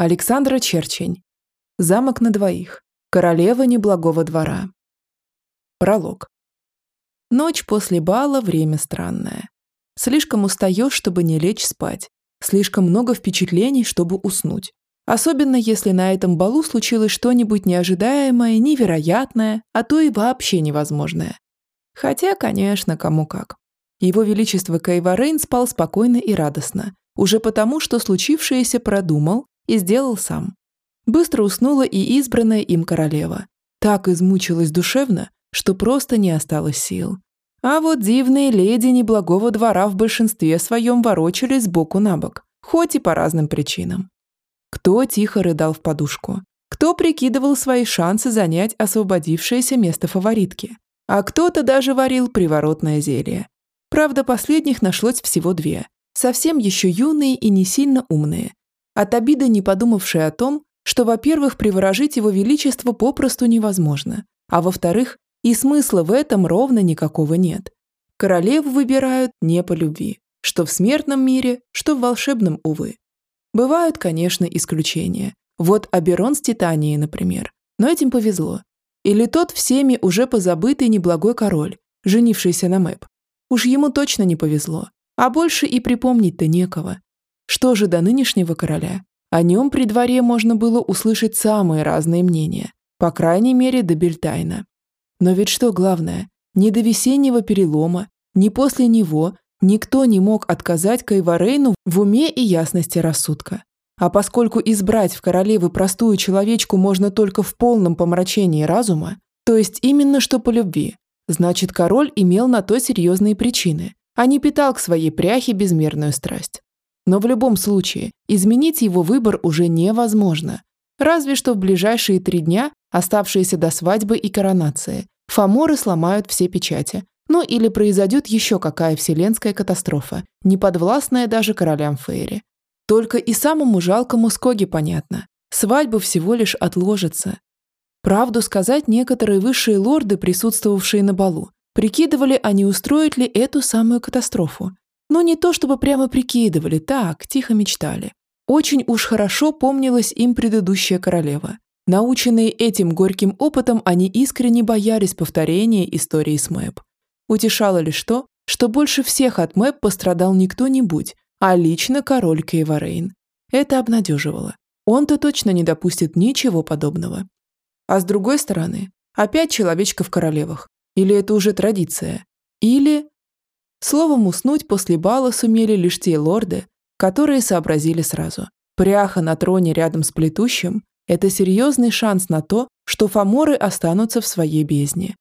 Александра Черчень. Замок на двоих. Королева неблагого двора. Пролог. Ночь после бала – время странное. Слишком устаешь, чтобы не лечь спать. Слишком много впечатлений, чтобы уснуть. Особенно если на этом балу случилось что-нибудь неожидаемое, невероятное, а то и вообще невозможное. Хотя, конечно, кому как. Его Величество Кайварейн спал спокойно и радостно, уже потому, что случившееся продумал и сделал сам. Быстро уснула и избранная им королева. Так измучилась душевно, что просто не осталось сил. А вот дивные леди неблагого двора в большинстве своем ворочались сбоку на бок, хоть и по разным причинам. Кто тихо рыдал в подушку, кто прикидывал свои шансы занять освободившееся место фаворитки, а кто-то даже варил приворотное зелье. Правда, последних нашлось всего две, совсем еще юные и не сильно умные. От обиды не подумавшие о том, что, во-первых, приворожить его величество попросту невозможно, а во-вторых, и смысла в этом ровно никакого нет. Королеву выбирают не по любви, что в смертном мире, что в волшебном, увы. Бывают, конечно, исключения. Вот Аберон с Титанией, например. Но этим повезло. Или тот всеми уже позабытый неблагой король, женившийся на Мэп. Уж ему точно не повезло. А больше и припомнить-то некого. Что же до нынешнего короля? О нем при дворе можно было услышать самые разные мнения. По крайней мере, до Бельтайна. Но ведь что главное, ни до весеннего перелома, ни после него никто не мог отказать Кайварейну в уме и ясности рассудка. А поскольку избрать в королевы простую человечку можно только в полном помрачении разума, то есть именно что по любви, значит король имел на то серьезные причины, а не питал к своей пряхе безмерную страсть. Но в любом случае, изменить его выбор уже невозможно. Разве что в ближайшие три дня, оставшиеся до свадьбы и коронации, фаморы сломают все печати. Ну или произойдет еще какая вселенская катастрофа, не подвластная даже королям Фейри. Только и самому жалкому Скоге понятно. Свадьба всего лишь отложится. Правду сказать, некоторые высшие лорды, присутствовавшие на балу, прикидывали, а не устроить ли эту самую катастрофу. Но не то чтобы прямо прикидывали, так, тихо мечтали. Очень уж хорошо помнилась им предыдущая королева. Наученные этим горьким опытом, они искренне боялись повторения истории с Мэп. Утешало лишь то, что больше всех от Мэп пострадал не кто-нибудь, а лично король Кейварейн. Это обнадеживало. Он-то точно не допустит ничего подобного. А с другой стороны, опять человечка в королевах. Или это уже традиция. Или... Словом, уснуть после бала сумели лишь те лорды, которые сообразили сразу. Пряха на троне рядом с плетущим – это серьезный шанс на то, что фаморы останутся в своей бездне.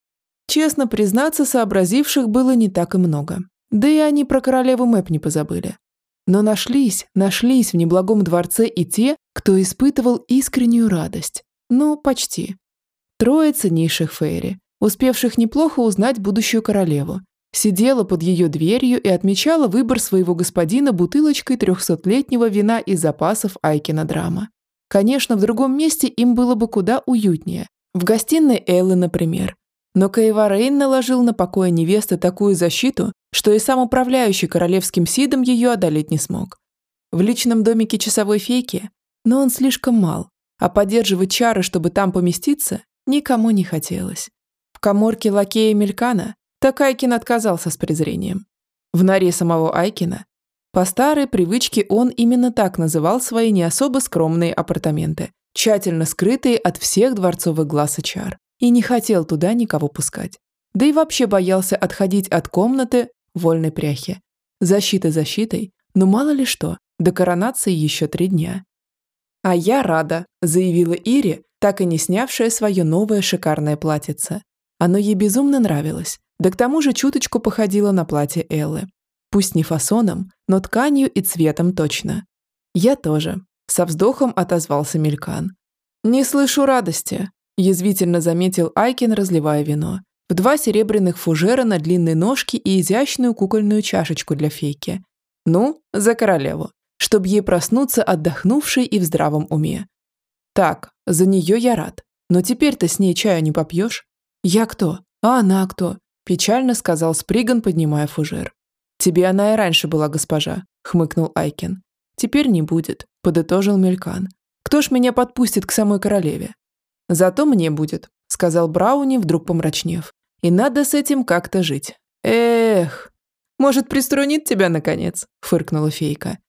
Честно признаться, сообразивших было не так и много. Да и они про королеву Мэп не позабыли. Но нашлись, нашлись в неблагом дворце и те, кто испытывал искреннюю радость. Ну, почти. Трое ценнейших фейри, успевших неплохо узнать будущую королеву, сидела под ее дверью и отмечала выбор своего господина бутылочкой трехсотлетнего вина из запасов Айкина драма. Конечно, в другом месте им было бы куда уютнее. В гостиной Эллы, например. Но Каеварейн наложил на покое невесты такую защиту, что и сам управляющий королевским сидом ее одолеть не смог. В личном домике часовой фейки, но он слишком мал, а поддерживать чары, чтобы там поместиться, никому не хотелось. В коморке лакея Мелькана так Айкин отказался с презрением. В норе самого Айкина по старой привычке он именно так называл свои не особо скромные апартаменты, тщательно скрытые от всех дворцовых глаз и и не хотел туда никого пускать. Да и вообще боялся отходить от комнаты вольной пряхи. Защита защитой, но мало ли что, до коронации еще три дня. «А я рада», – заявила Ири, так и не снявшая свое новое шикарное платьице. Оно ей безумно нравилось, да к тому же чуточку походило на платье Эллы. Пусть не фасоном, но тканью и цветом точно. «Я тоже», – со вздохом отозвался Мелькан. «Не слышу радости», – язвительно заметил Айкин, разливая вино в два серебряных фужера на длинной ножке и изящную кукольную чашечку для фейки. Ну, за королеву, чтобы ей проснуться отдохнувшей и в здравом уме. Так, за нее я рад, но теперь-то с ней чая не попьешь. Я кто? А она кто? Печально сказал Сприган, поднимая фужер. Тебе она и раньше была госпожа, хмыкнул Айкен. Теперь не будет, подытожил Мелькан. Кто ж меня подпустит к самой королеве? Зато мне будет, сказал Брауни, вдруг помрачнев. И надо с этим как-то жить. Эх, может, приструнит тебя, наконец?» – фыркнула фейка.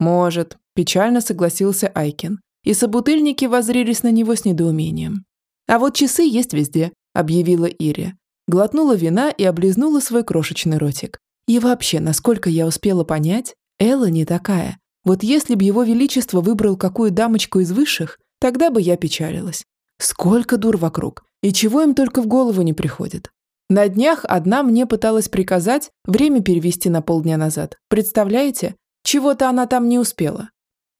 «Может», – печально согласился Айкин. И собутыльники воззрелись на него с недоумением. «А вот часы есть везде», – объявила Ири. Глотнула вина и облизнула свой крошечный ротик. И вообще, насколько я успела понять, Элла не такая. Вот если б его величество выбрал какую дамочку из высших, тогда бы я печалилась. Сколько дур вокруг, и чего им только в голову не приходит. На днях одна мне пыталась приказать время перевести на полдня назад. Представляете? Чего-то она там не успела.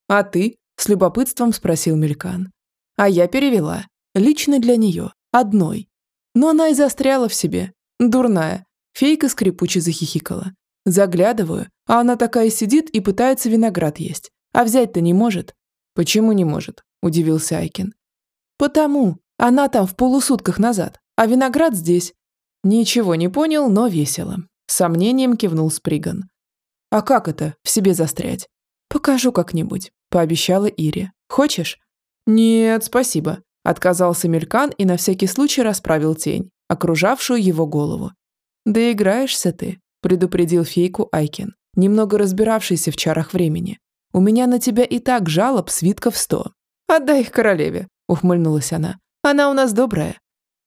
А ты? С любопытством спросил Мелькан. А я перевела. Лично для нее. Одной. Но она и застряла в себе. Дурная. Фейка скрипуче захихикала. Заглядываю, а она такая сидит и пытается виноград есть. А взять-то не может. Почему не может? Удивился Айкин. Потому. Она там в полусутках назад, а виноград здесь. Ничего не понял, но весело. Сомнением кивнул Сприган. «А как это, в себе застрять?» «Покажу как-нибудь», – пообещала Ири. «Хочешь?» «Нет, спасибо», – отказался Мелькан и на всякий случай расправил тень, окружавшую его голову. «Да играешься ты», – предупредил фейку Айкин, немного разбиравшийся в чарах времени. «У меня на тебя и так жалоб свитков сто». «Отдай их королеве», – ухмыльнулась она. «Она у нас добрая».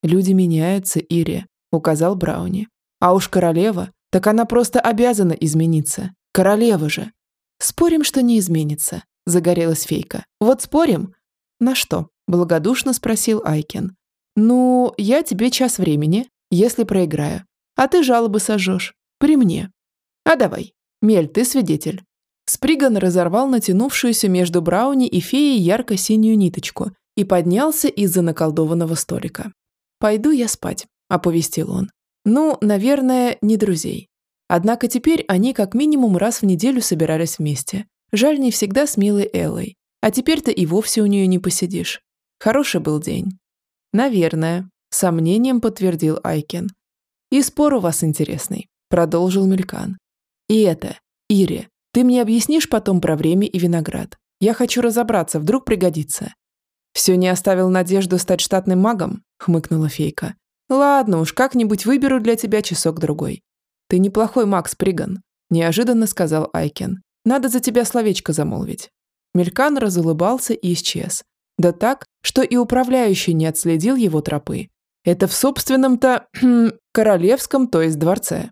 «Люди меняются, Ири указал Брауни. А уж королева, так она просто обязана измениться. Королева же. Спорим, что не изменится, загорелась фейка. Вот спорим? На что? Благодушно спросил Айкен. Ну, я тебе час времени, если проиграю. А ты жалобы сожжешь. При мне. А давай. Мель, ты свидетель. Сприган разорвал натянувшуюся между Брауни и феей ярко-синюю ниточку и поднялся из-за наколдованного столика. «Пойду я спать оповестил он. Ну, наверное, не друзей. Однако теперь они как минимум раз в неделю собирались вместе. Жаль, не всегда с милой Эллой. А теперь-то и вовсе у нее не посидишь. Хороший был день. Наверное, сомнением подтвердил Айкен. И спор у вас интересный, продолжил Мелькан. И это, Ири, ты мне объяснишь потом про время и виноград. Я хочу разобраться, вдруг пригодится. Все не оставил надежду стать штатным магом? хмыкнула фейка. Ладно уж, как-нибудь выберу для тебя часок-другой. Ты неплохой Макс Приган, неожиданно сказал Айкен. Надо за тебя словечко замолвить. Мелькан разулыбался и исчез. Да так, что и управляющий не отследил его тропы. Это в собственном-то королевском, то есть дворце.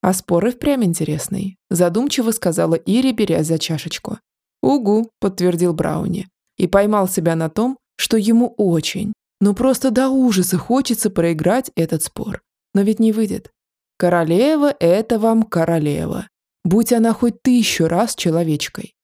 А споры впрямь интересный, задумчиво сказала Ири, беря за чашечку. «Угу», – подтвердил Брауни, и поймал себя на том, что ему очень, ну просто до ужаса хочется проиграть этот спор. Но ведь не выйдет. Королева – это вам королева. Будь она хоть тысячу раз человечкой.